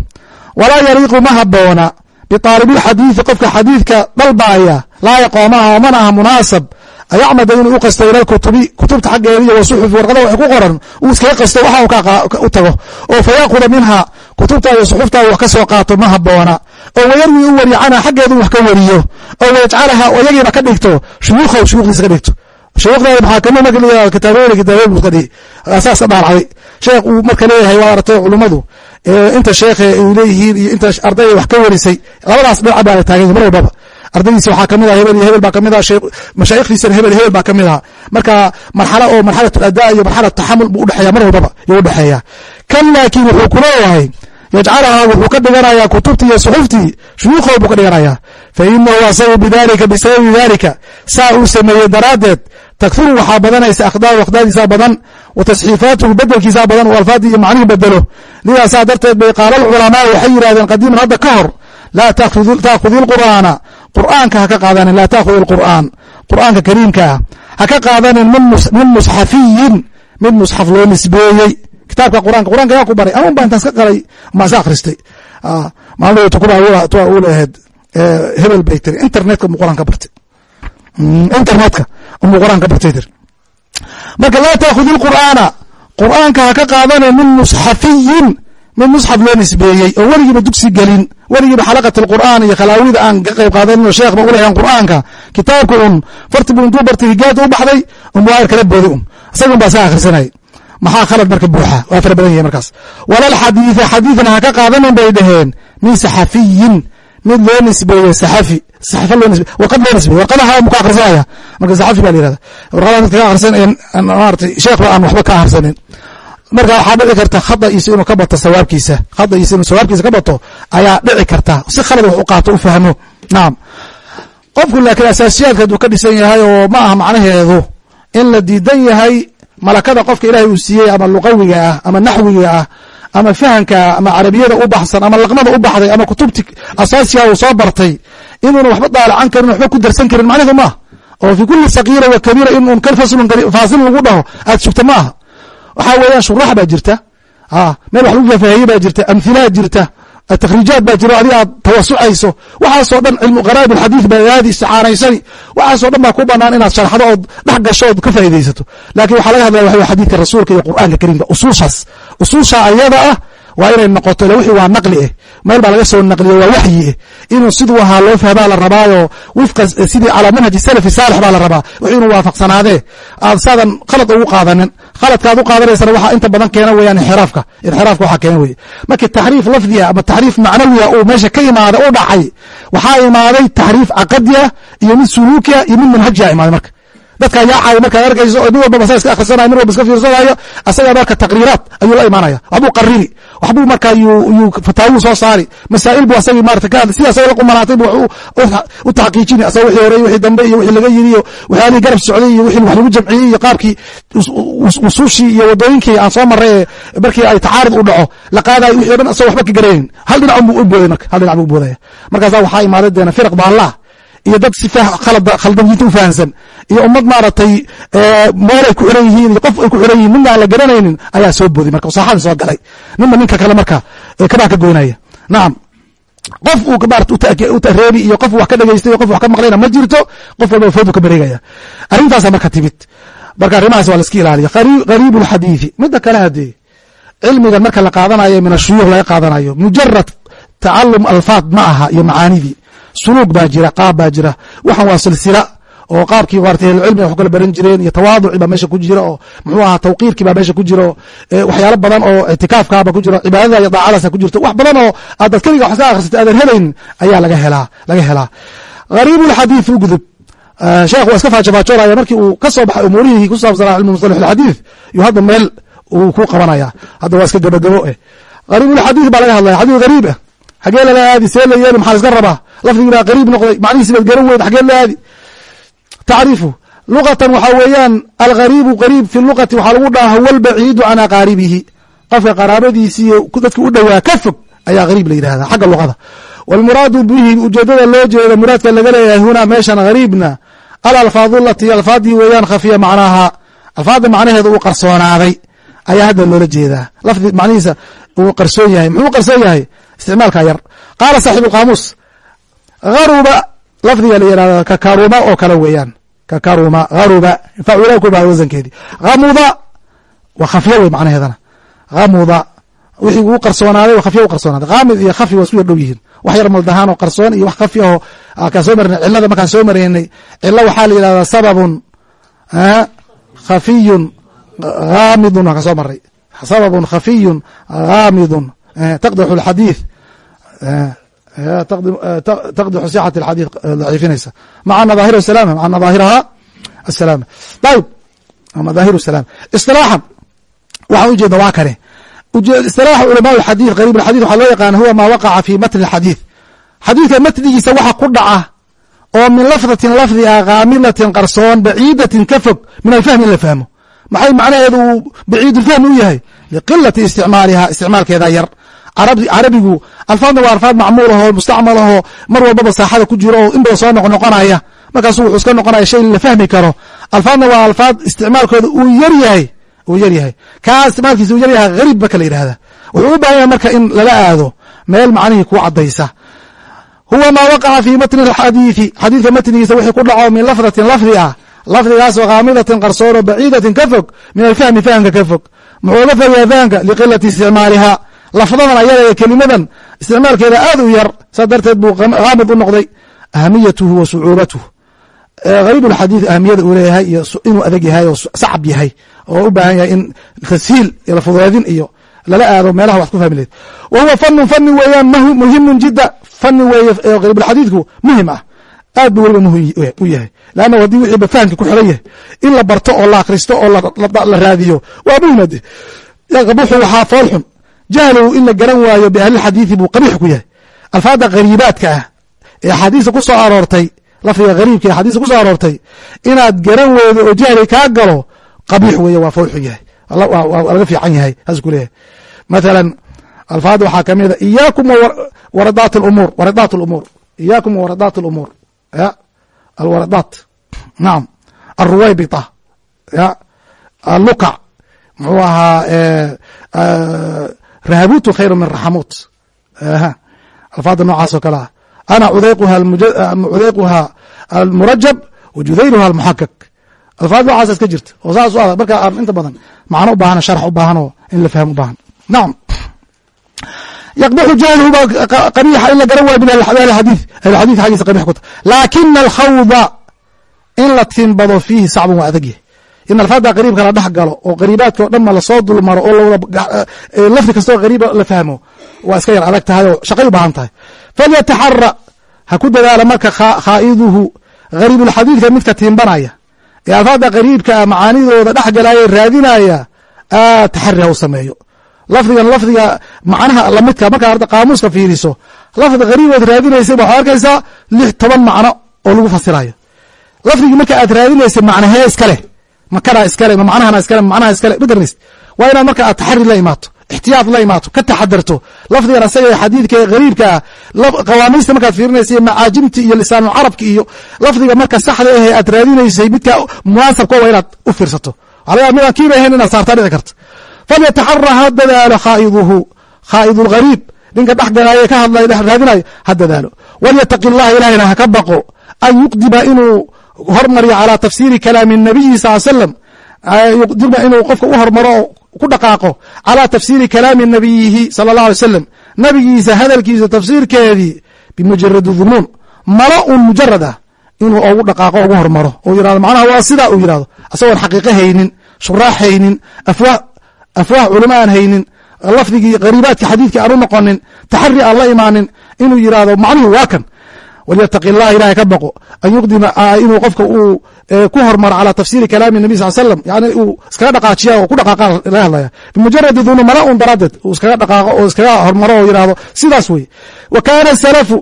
Walaa yariiqu ma haboona biaalibilxadiidi qofka xadiidka dalbaaya laa yaqoomaha mana aha munaasab ayacmada inuu u qasto ila kutubi kutubta xaggeeda iyo wasuxufi warqada wax ku qoran uu iskaga qasto waxa u tago. Oo fayaakuda minha kutubta iyo suxufta wax ka soo qaato ma haboona oo wayarwi u wariyo canha xaggeedu wax ka wariyo. Oo wayajcalaha iyagiiba ka dhigto shuyuukhaw shuyukhdiisa ka dhigto. Shuyukhdeeda maxaa ka mid marka la kitaabeyn kitaabeyn buu ka dhigi saasa dhaalacday sheekh uu marka leeyahay waa aragtay culummadu inta sheekhe ay leeyihiin iyo inta ardayda wax ka warisay labadaas dhinaca baa taagan mar walbaba ardaydiisa waxaa ka mid ah hebel iyo hebel baa ka mid ah mashaayikhdiisana hebel hebel baa ka mid ah. Marka marxalo oo marxalat adaa iyo marxalat taxamul buu udhexeeya mar walbaba yuu udhexeeya kan laakiin wuxuu ku leeyahay yajcalaha wuxuu ka dhiganayaa kutubtii iyo suxuftii shuyuukhood buu ka dhiganayaa. Fa inahu asagu bidalika bisababi dalika saa uu sameeyey daraaddeed takfiru waxaa badanaysa akhdaar akhdaadiisaa badan wa tasxiifaatuhu bedelkiisaa badan uu alfaadii iyo macnihii bedelo lidaasaa darteed bay qaala alculamaau waxay yidhahdeen qadiiman hadda ka hor laa taakhudi lqur'aana qur'aanka ha ka qaadanin laa taakhudi alqur'aan. Qur'aanka kariimka ah ha ka qaadanin min musxafiyin mid musxaf loo nisbeeyey. Kitaabka qur'anka qur'anka yaa ku baray anuun baa intaas ka qalay maa iska akhristay maalin tukuba u leeheed hebel bay tiri internetka mu qur'aan ka bartay internetka umuu qur'aan ka bartay tiri. Marka laa taakhudi lqur'aana qur'aanka ha ka qaadanin min musxafiyin mid musxaf loo nisbeeyey oo weligiiba dugsi gelin weligiiba xalaqat alqur'aan iyo khalaawida aan ka qayb qaadanin oo sheekh ba ulahayan qur'aanka. Kitaabka un farti buu intuu bartay higaada u baxday umwaayar kala booday un. Isagun baa saa akhrisanay. Maxaa khalad marka buuxa? Waa fara badan yahay markaas. Walal xadiida xadiidna ha ka qaadanin bay dhaheen min saxafiyin mid loo nisbeeye saxafi saxafa loo nisbe warqad loo nisbeye warqadaha mu ka akhrisanaya. Marka saxafi baa la yihahda warqadaha dadka ka akhrisan maaratay sheekh ba aan waxba ka akhrisanin marka waxaa dhici karta khada'iisa inuu ka bato sawaabkiisa. Khada'iisa inuu sawaabkiisa ka bato ayaa dhici karta. Si khalad wax u qaato u fahmo. Nacam qofku laakiin asaasiyaadka hadduu ka dhisan yahay oo ma aha macnaheedu in la diidan yahay malakada qofka ilaahay uu siiyey ama luqawiga ah ama naxwiga ah ama fahamka ah ama carabiyada u baxsan ama laqmada u baxday ama kutubti asaasiga uu soo bartay inuuna waxba daalacan karin waxba ku darsan karin macnaheedu maaha oo fi kuli sagiira wa kabiira in un kal faslun faasil lagu dhaho aad sugta maaha waxaa weeyaan shurax baa jirta. Meel wax lagu faafaheye baa jirta amhilaa jirta takriijaad baa jiro adiga aad tawasucayso waxaasoo dhan cilmu qaraa'ib alxadiid baa aadi isticaanaysani waxaasoo dhan baa ku banaan inaad sharxdo ood dhex gasho ood ka faa'iidaysato. Lakin waxaa laga hadlaya waxa xadiidka rasuulka iyo qur'aanka kariimka usuushaas. Usuusha ayada ah waa inay noqoto ila wixii waa naqli eh meel baa laga soo naqliyo waa waxyi. Eh inuu siduu ahaa loo fahmaa la rabaayo wifqa sidii calaa manhaji salafi saalix baa la rabaa. Wixii inuu waafaqsanaadee aad saadan khalad ugu qaadanin. Khaladka aad u qaadanaysana waxaa inta badan keena weeyaan inxiraafka. Inxiraafka waxaa keena weye markii taxriif lafdiga ama taxriif macnawiga uu meesha ka imaaday u dhacay waxaa imaaday taxriif caqadiya iyo mid suluukiya iyo mid manhajiya imaaday marka dadka yaacaayo markaad arkayso oo nin walbaba sa iska akhrisanayo nin walba iska fiirsanayo asaga marka taqriiraat ayuu la imaanaya. Waxbuu qariri waxbuu marka yuu fataawuu soo saari. Masaa'il buu asagii marata ka hadli sida asaga la qumanaatay bu u taxqiijini asaga wixii hore wixii dambe iyo wixii laga yiri iyo waxyaalihii garab socday iyo wixii wax lagu jamciyey iyo qaabkii usuushii iyo wadooyinkii aan soo maray markii ay tacaarud u dhaco la qaadayo wixii o dhan asagoo waxba ka garanayn hal dhinac buu u booday marka hal dhinac buu boodaya markaasaa waxaa imaaday deena firaq baallah iyo dad si khaldanyiinta u fahansan. Iyo ummad maaragtay meelay ku xiran yihiin iyo qof ay ku xiran yihiin midna aan la garanaynin ayaa soo booday marka saaxadii soo galay. Ninba ninka kale marka kabaa ka goynaya. Nacam qof uu maarata utareebi iyo qof wax ka dhegeystay iyo qof wax ka maqlayna ma jirto qof walba foodu ka bareegaya. Arrintaasa marka timid. Marka arrimahaas waa la iska ilaaliya. Gariib اlxadiiثi mida kale hadee cilmigan marka la qaadanayo min ashuyuuh laga qaadanayo mujarad tacalum alfaad ma aha iyo macaanidii suluug baa jira qaab baa jira. Waxan waa silsila oo qaabkii maarata ahlulcilmiga wax kala baran jireen iyo tawaaduci baa meesha ku jira oo muxuu ahaa tawqiirkii baa meesha ku jira oo waxyaalo badan oo ictikaafkaaba ku jira cibaadada iyo daacadaasa ku jirto. Wax badan oo aadad keliga wax iska akhrisatay aadan helaynin ayaa laga helaa laga helaa. Gariib ulxadiid u gudub. Sheekh waa iska faajafaajoolaya markii uu ka soo baxay umuurihii ku saabsanaa cilmu musalax alxadiid iyo hadda meel uu ku qabanaya hadda waa iska gabagabo eh. Gariib ulxadiid baa laga hadlaya xadiid gariib ah xagee lala aadi see la yeeli maxaa iska rabaa lafdigii baa qariib noqday macnihiisi baad garan weyd xagee la aadi tacriifu luqatan waxaa weeyaan algariibu qariib fi luqati waxaa lagu dhaha huwa albaciidu can aqaaribihi qofka qaraabadiisi iyo dadka u dhowaa ka fog ayaa gariib la yidhahda xagga luqada wاlmuraadu bihi ujeedada loo jeeda muraadka laga leeyahay huna meeshan gariibna alalfaadu lati alfaadii weeyaan khafiya macnaha alfaadda macnaheeda uu qarsoonaaday ayaa hadda loola jeedaa lafdi macnihiisa uu qarsoon yahay muxuu qarsoon yahay isticmaalka yar. Qaala saaxibu qaamuus haruba lafdiga la yihahda kakaruma oo kale weeyaan. Kakaruma haruba facula ku baa wasankeedii hamuda waa khafya wey macnaheedana. Hamuda wixii uu qarsoonaaday khafya u qarsoonaaday. Haamid iyo khafi waa isku yar dhow yihiin. Wax yar maldahaan oo qarsoon iyo wax khafi aho kaan soo marnay cilada markaan soo maraynay cilo waxaa la yihahdaa sababun khafiyun haamidun waan ka soo maray sababun khafiyun haamidun taqdaxu alxadiid taqdixu sixat alxadiid daciifinaysa maca nadaahir salama maca nadaahiraha asalaama ayib madaahiru salaam isilaaxan waxaan ujeedna waa kane istilaaxa culamaa alxadiid qariib alxadid waxaa loo yaqaana huwa maa waqaca fi matni alxadiid xadiidka matnigiisa waxa ku dhaca oo min lafdatin lafdi ah kaamilatin qarsoon baciidatin ka fog min alfahmi in la fahmo maxay macnaheedu uu baciidulfahmi u yahay liqilati isticmaaliha isticmaalkeeda yar carabigu alfaadna waa alfaad macmuul ahoo mustacmal ahoo mar walbaba saaxada ku jiro oo in badan soo noqnoqonaya markaasu wuxuu iska noqonaya shay la fahmi karo. Alfaadna waa alfaad isticmaalkooda uu yar yahay uu yar yahay. Kaa isticmaalkiisa uu yar yahay gariib ba kala yidhahda wuxuu u baahan yahay marka in lala aado meel macnihii ku cadaysa huwa maa waqaca fi matni alxadiidi xadiidka matnigiisa wixii ku dhaco min lafdatin lafdi ah. Lafdigaasoo kaamidatin qarsoon oo baciidatin ka fog min alfahmi fahamka ka fog. Muxuu uga fogyahay fahamka? Liqilati isticmaaliha lafdadan ayada ee kelimadan isticmaalkeeda aad u yar saa darteed buu haamid u noqday ahamiyatuhu wa sucuubatuhu. Gariib ulxadiid ahamiyada uu leeyahay iyo inuu adag yahay oo sacab yahay oo u baahan yahay in tashiil iyo lafudeedin iyo lala aado meelaha wax ku fahmi lahed wa huwa fanun fani weeyaan muhimun jida fani weeye gariibulxadiidku muhiim ah. Aad buu weliba muhiim u yahay leanna haddii wixiiba fahamka ku xiran yahay in la barto oo la akhristo oo la raadiyo waa muhimade qabuxu waxaa foolxun jahlow in la garan waayo biahlilxadiidi buu qabiix ku yahay alfaadda gariibaadka ah ee axaadiista ku aroortay lafdiga gariibka ee axaadiista ku aroortay inaad garan weydo oo jahli kaa galo qabiix weeye waa foolxun yahay laga fiican yahay saas ku alfaadda waxaa ka mid a iyaakum waradaat lumuur waradaat lumuur iyaakum waradaat lumuur ya alwaradaat nacam alruwaybita ya allukac muxuu ahaa rahabutu khayru min raxamuut alfaada noocaas oo kale ah. Ana cudayquha almurajab wa judayruha almuxakak alfaad noocaas iska jirta. Oo saas u adag marka aan inta badan macno u baahan sharx u baahan oo in la fahmo u nacam yqbxu jahluhu baa qabiixa in la garan waay min ahli xadiid ahli xaggiisa qabix ku ta laakina alkhawda in la timbado fiihi sacbun waa adag yahy in alfaada qariibka la dhex oo qariibaadka o dhan ma la soo dulmaro oo lafdi kastoo qariiba la fahmo waa iska yar adag tahay oo shaqay u baahan tahay falyataxara ha ku dadaala marka khaa'iduhu gariibulxadiidka midka tiimbanaya ee alfaada qariibka a macaanidooda dhex raadinaya aad taxari ha sameeyo lafdigan lafdiga macnaha lamidka markaa qaamuuska fiiriso lafdi qariibood raadinaysay waxaad arkaysaa lix toban macno oo lagu fasirayo lafdigii marka aad raadinaysay macnahee iskale makadaa iskale ma macnahana iskale ma macnaha iskale magaranays waa inaad marka taxari la imaato ixtiyaad la imaato ka taxadarto lafdigan asaga xadiidka gariibka ah qawaamiista markaad fiirinaysa iyo macaajimti iyo lisaanulcarabki iyo lafdiga marka saxda ahe aad raadinaysay midka munaasabka waa inaad u fiirsato. Waxa laga midaan kiiba ahayn inaad saartaa dhici karta falyataxara ha dadaalo khaa'iduhu khaa'idu lgariib ninka dhex galaaye ka hadlay raadinayo ha dadaalo walyataqi llaha ilahayna ha ka baqo. An yuqdima inuu hormariyo calaa tafsiiri kalaami nabiyi sal slam yuqdima inuu qofka u hormaro oo ku dhaqaaqo calaa tafsiiri kalaami nabiyihi sala allah alay slam nabigiisa hadalkiisa tafsiirkeedii bimujaradi dumuun malo un mujarad ah inuu ugu dhaqaaqo ugu hormaro. Oo yiraahdo macnaha waa sidaa uu yiraahdo asagoon xaqiiqo haynin shuraax haynin afwaa afwaah culimo aan haynin lafdigii qariibaadka xadiidka aan u noqonin taxari aan la imaanin inuu yiraahdo macnuhu waa kan walyataqi allah ilahay ka baqo an yuqdima inuu qofka uu ku hormaro calaa tafsiiri kalaami nabi sal slam yani uu iskaga dhaqaajiya oo ku dhaqaaqa laga hadlaya bimujaradi dunu mala un daraaddeed uu iskaga dhaqaaqo oo iskaga hormaro oo yiraahdo sidaas wey wa kaana salafu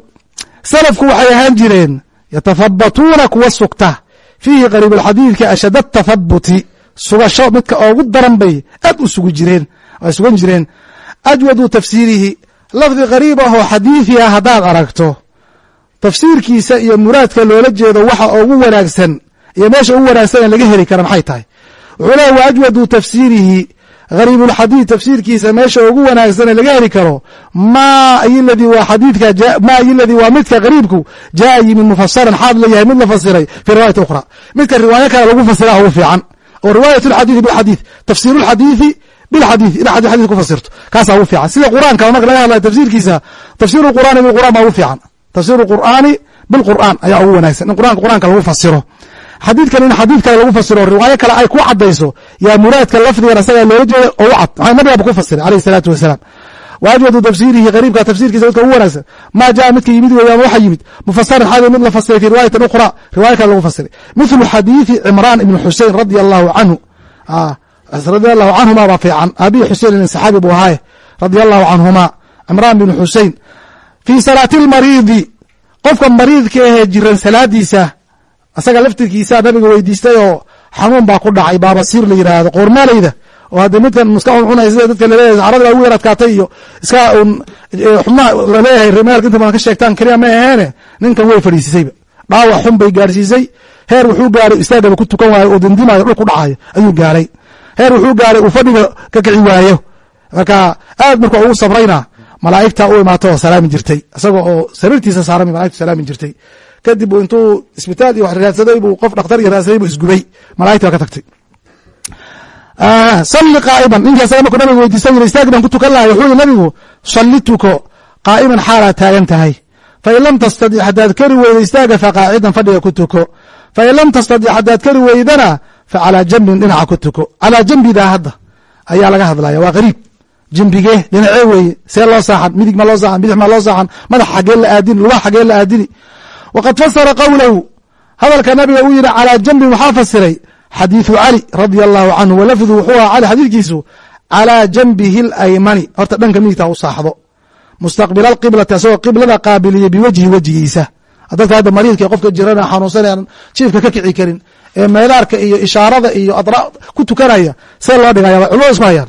salafku waxay ahaan jireen yatahabatuuna kuwa sugta fiihi qariib alxadiidka ashad atahabuti sugasho midka oogu daran bay aad u sugi jireen ay sugan jireen ajwadu tafsiirihi lafdi qariib ah oo xadiidi ah haddaad aragto tafsiirkiisa iyo muraadka loola jeedo waxa ugu wanaagsan iyo meesha ugu wanaagsan laga heli kara maxay tahay? Wuxuu leeya wa ajwadu tafsiirihi gariibulxadiid tafsiirkiisa meesha ugu wanaagsan laga heli karo ma iladii waa xadiidka ma iladii waa midka qariibku jaa yimid mufasaran xaal leeyahay mid la fasiray fi riwaayati ukhra midka riwaayo kale lagu fasira ugu fiican. Oo riwaayat lxadiidi bilxadiid tafsiiru lxadiidi bilxadiid ina xadii xadid ku fasirto kaasaa ugu fiican. Sida qur'aanka marka laga hadlaya tafsiirkiisa tafsiru qur'aani bilqur'an baa ugu fiican tafsiru qur'aani bilqur'aan ayaa ugu wanaagsan. In qur'anka qur'aanka lagu fasiro xadiidkan in xadiid kale lagu fasiro riwaayo kale ay ku cadayso yaa muraadka lafdigan asaga loola jeeda oo u cad. Maxaa nabigaaba ku fasiray alayh salaatu wasalaam. Wa ajwadu tafsiirihi qariibka tafsiirkiisa midka ugu wanaagsan. Maa jaa midka yimid weeyaan waxa yimid. Mufasaran xaal mid la fasiray fi riwaayatin ukhra riwaayo kale lagu fasiray mithlu xadiidi cimraan ibni xusein radia allahu canhu radia allahu canhuma baa fiican. Aabihi xusein in saxaabi buu ahaaye radia allahu canhuma cimraan bin xusein fii salaati lmariidi qofka mariidka ahee jiran salaadiisa asaga laftirkiisa nabiga weydiistay oo xanuun baa ku dhacay baabasiir la yiraahdo qoormaaleyda oo hadde midkan iska cuncunaya sida dadka la leeyahay saxarada baa ugu yar adkaatay iyo iska un xubnaha la leeyahay remeelka inta badan ka sheegtaan keliya ma aheene ninkan way fadhiisisayba dhaawac xun bay gaarsiisay heer wuxuu gaaray istaagaba ku tukan waayo oo dindimayo dhul ku dhacayo ayuu gaaray. Heer wuxuu gaaray uu fadhiga ka kici waayo. Marka aad marka ugu sabrayna malaa'igta u imaato oo salaami jirtay. Isaga oo sariirtiisa saaran malaigtu salaami jirtay. Kadib intuu isbitaal iyo wax raadsaday buu qof dhakhtar iyo raadsaday buu isgubay. Malaigti baa ka tagtay. Salli qaa'iman. Ninkii asaga markuu nabiga weydiisan yiri istaagi baan ku tukan lahay wuxuu yihi nabigu salli tuko qaa'iman xaalaad taagan tahay. Fain lam tastadic haddaad kari weyda istaaga faqaacidan fadhiga ku tuko. Fain lam tastadic haddaad kari weydana fa calaa jambin dhinaca ku tuko. Calaa jambidaa hadda ayaa laga hadlaya waa qariib jembigee dhinacee weeye see loo saaxan midig ma loo saaxan bidix ma loo saaxan madax xagee la aadini lugaha xagee la aadini waqad fasara qowlahu hadalka nabiga uu yihi calaa jambin waxaa fasiray xadiiثu cali radia allahu canhu walafdu wuxuu aha cali xadiidkiisu calaa janbihi اlaymani horta dhanka midigta u saaxdo mustaqbila alqiblati asagoo qiblada qaabiliya biwajhi wejigiisa dadka hadda mariidka qofka jirana xanuunsanayaan jiifka ka kici karin ee meedaarka iyo ishaarada iyo adra ku tukanaya see loo dhigaya culimada isku hayaan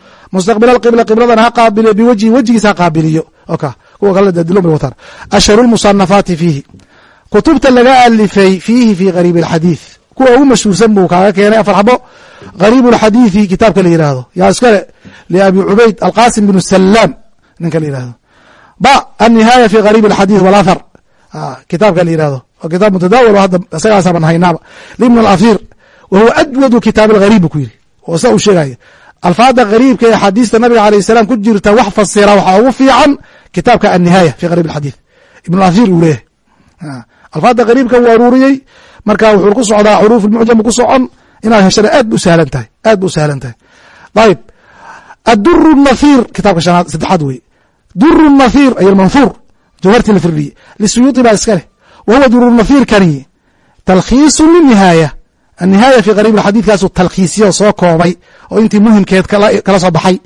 mustaqbila alqibla qibladana ha qaabiliyo biwajhi wejigiisa ha qaabiliyo kuwa kale dadilo bay wataan ashharu lmusanafaati fiihi kutubta laga alifay fiihi fi gariib alxadiid kuwa ugu mashhuursan buu kaaga keenay afar xabo gariib alxadiidi kitaabka la yihahdo yaa iskale liabi cubayd alqasim bn salaam ninka la yihahdo ba annihaaya fi gariib alxadiid walathar kitaabka la yihahdo oo kitaab mutadaawil hadda isagaasaban haynaaba libn alafir wa huwa ajwadu kitaab algariib bu ku yiri oo sa uu sheegaya alfaada gariibka ee axaadiista nabiga alayh salam ku jirta wax fasira waxaa ugu fiican kitaabka annihaaya fi gariib alxadiid ibn alafir uu leeyahay. Alfaada gariibka wuu aruuriyey marka wuxuu ku socdaa xuruuf mucjam ku socon inaad heshana aad bu sahlan tahay aad bu sahlan tahay. Ayib adur nathir kitaabka shanaad saddexaad wey dur nathir ay manthur jawharti la firdhiye lisuyuuti baa iska leh. Wa huwa dur nathirkani talkhiisu linihaaya annihaaya fi qariib xadiidkaasu talkhiisiyo soo koobay oo intii muhimkeed kala soo baxay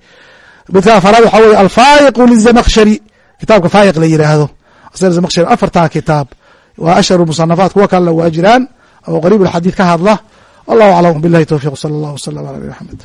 midka afaraad waxaa weye alfaayiqu lizamakshari kitaabka faayiq la yiraahdo zamakshari afartaa kitaab waa ashharu musanafaat kuwa kalena waa jiraan oo qariib alxadiid ka hadla wallahu aclam bilahi towfiq sala allah wslam ala nabi maxamed